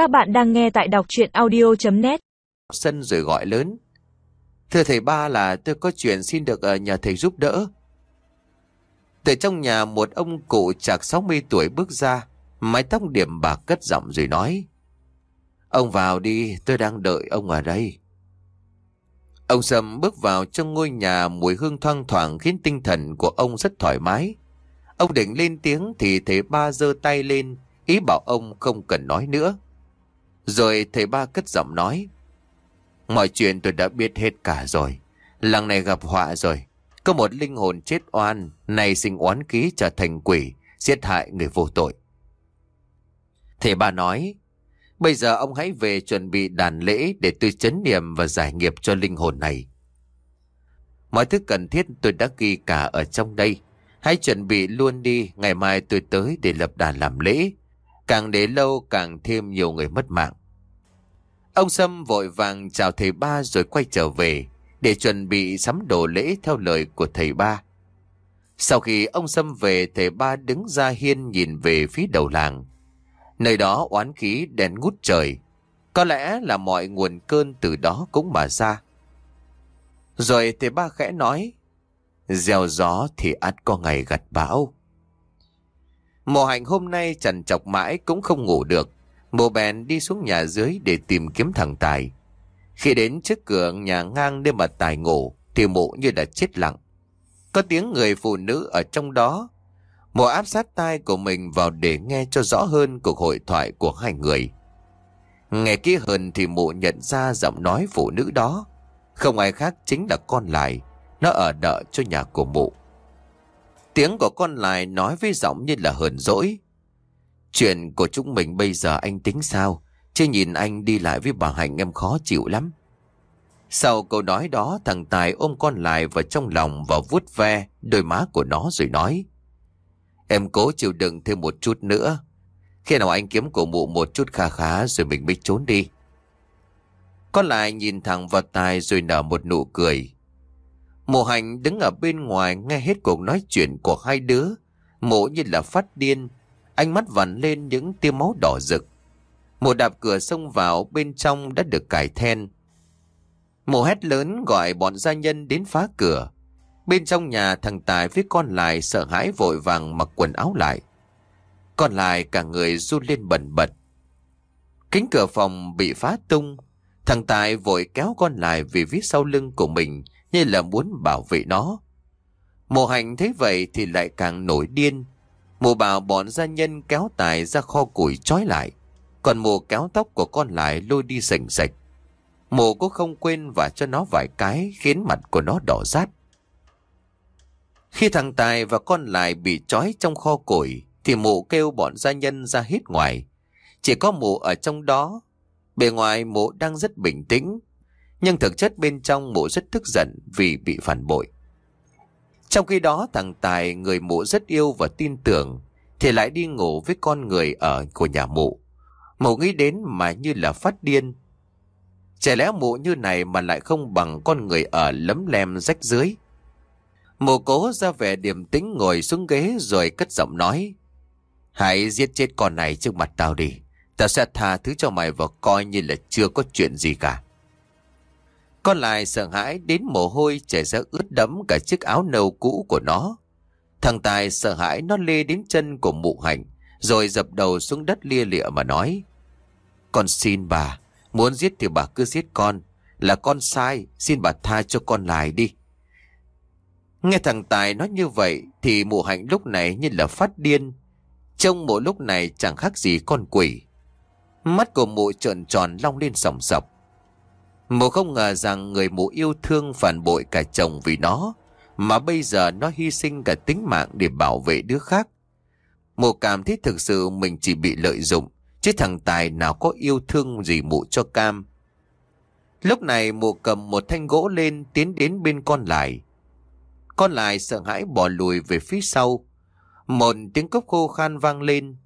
Các bạn đang nghe tại đọc chuyện audio.net Sân rồi gọi lớn. Thưa thầy ba là tôi có chuyện xin được ở nhờ thầy giúp đỡ. Từ trong nhà một ông cụ chạc 60 tuổi bước ra, mái tóc điểm bạc cất giọng rồi nói. Ông vào đi, tôi đang đợi ông ở đây. Ông Sâm bước vào trong ngôi nhà mùi hương thoang thoảng khiến tinh thần của ông rất thoải mái. Ông định lên tiếng thì thầy ba giơ tay lên, ý bảo ông không cần nói nữa. Rồi thầy ba cất giọng nói. Mọi chuyện tôi đã biết hết cả rồi. Làng này gặp họa rồi. Có một linh hồn chết oan, này sinh oán ký trở thành quỷ, giết hại người vô tội. Thầy ba nói, bây giờ ông hãy về chuẩn bị đàn lễ để tôi chấn niệm và giải nghiệp cho linh hồn này. Mọi thứ cần thiết tôi đã ghi cả ở trong đây. Hãy chuẩn bị luôn đi, ngày mai tôi tới để lập đàn làm lễ. Càng để lâu càng thêm nhiều người mất mạng. Ông Sâm vội vàng chào thầy ba rồi quay trở về để chuẩn bị sắm đồ lễ theo lời của thầy ba. Sau khi ông Sâm về, thầy ba đứng ra hiên nhìn về phía đầu làng. Nơi đó oán khí đèn ngút trời. Có lẽ là mọi nguồn cơn từ đó cũng mà ra. Rồi thầy ba khẽ nói, gieo gió thì ắt có ngày gặt bão. Mùa hành hôm nay trần chọc mãi cũng không ngủ được. Mộ bèn đi xuống nhà dưới để tìm kiếm thằng Tài. Khi đến trước cửa nhà ngang nơi mà Tài ngủ, thì mộ như đã chết lặng. Có tiếng người phụ nữ ở trong đó. Mộ áp sát tai của mình vào để nghe cho rõ hơn cuộc hội thoại của hai người. Nghe kỹ hơn thì mụ nhận ra giọng nói phụ nữ đó. Không ai khác chính là con lại. Nó ở đợi cho nhà của mụ. Tiếng của con lại nói với giọng như là hờn dỗi. Chuyện của chúng mình bây giờ anh tính sao? Chứ nhìn anh đi lại với bà Hạnh em khó chịu lắm. Sau câu nói đó, thằng Tài ôm con lại vào trong lòng và vuốt ve đôi má của nó rồi nói. Em cố chịu đựng thêm một chút nữa. Khi nào anh kiếm cổ mụ một chút kha khá rồi mình mới trốn đi. Con lại nhìn thẳng vào Tài rồi nở một nụ cười. Mộ hành đứng ở bên ngoài nghe hết cuộc nói chuyện của hai đứa. Mộ như là phát điên. Ánh mắt vằn lên những tia máu đỏ rực. Mộ đạp cửa xông vào, bên trong đã được cải then. Mộ hét lớn gọi bọn gia nhân đến phá cửa. Bên trong nhà thằng Tài với con lại sợ hãi vội vàng mặc quần áo lại. Còn lại cả người run lên bẩn bật. Kính cửa phòng bị phá tung. Thằng Tài vội kéo con lại vì phía sau lưng của mình như là muốn bảo vệ nó. Mộ hành thấy vậy thì lại càng nổi điên. Mộ bảo bọn gia nhân kéo Tài ra kho củi trói lại. Còn mộ kéo tóc của con lại lôi đi sành sạch. Mộ cũng không quên và cho nó vài cái khiến mặt của nó đỏ rát. Khi thằng Tài và con lại bị trói trong kho củi, thì mụ kêu bọn gia nhân ra hết ngoài. Chỉ có mụ ở trong đó. Bề ngoài mụ đang rất bình tĩnh. Nhưng thực chất bên trong mụ rất tức giận vì bị phản bội. Trong khi đó, thằng Tài, người mụ rất yêu và tin tưởng, thì lại đi ngủ với con người ở của nhà mụ. Mụ nghĩ đến mà như là phát điên. Chả lẽ mụ như này mà lại không bằng con người ở lấm lem rách dưới. Mụ cố ra vẻ điềm tĩnh ngồi xuống ghế rồi cất giọng nói. Hãy giết chết con này trước mặt tao đi. Tao sẽ tha thứ cho mày và coi như là chưa có chuyện gì cả. Con lại sợ hãi đến mồ hôi chảy ra ướt đẫm cả chiếc áo nâu cũ của nó. Thằng Tài sợ hãi nó lê đến chân của mụ hành, rồi dập đầu xuống đất lia lịa mà nói. Con xin bà, muốn giết thì bà cứ giết con. Là con sai, xin bà tha cho con lại đi. Nghe thằng Tài nói như vậy thì mụ hạnh lúc này như là phát điên. Trông mụ lúc này chẳng khác gì con quỷ. Mắt của mụ trợn tròn long lên sòng sọc. Mụ không ngờ rằng người mụ yêu thương phản bội cả chồng vì nó, mà bây giờ nó hy sinh cả tính mạng để bảo vệ đứa khác. Mụ cảm thấy thực sự mình chỉ bị lợi dụng, chứ thằng Tài nào có yêu thương gì mụ cho cam. Lúc này mụ cầm một thanh gỗ lên tiến đến bên con lại. Con lại sợ hãi bỏ lùi về phía sau. Một tiếng cốc khô khan vang lên.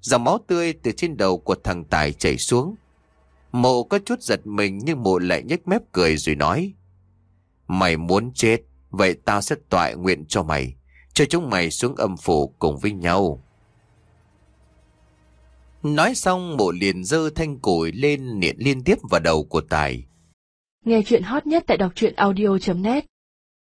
Dòng máu tươi từ trên đầu của thằng Tài chảy xuống. Mộ có chút giật mình nhưng mộ lại nhếch mép cười rồi nói. Mày muốn chết, vậy tao sẽ tọa nguyện cho mày. Cho chúng mày xuống âm phủ cùng với nhau. Nói xong mộ liền dơ thanh củi lên niệm liên tiếp vào đầu của Tài. Nghe chuyện hot nhất tại đọc truyện audio.net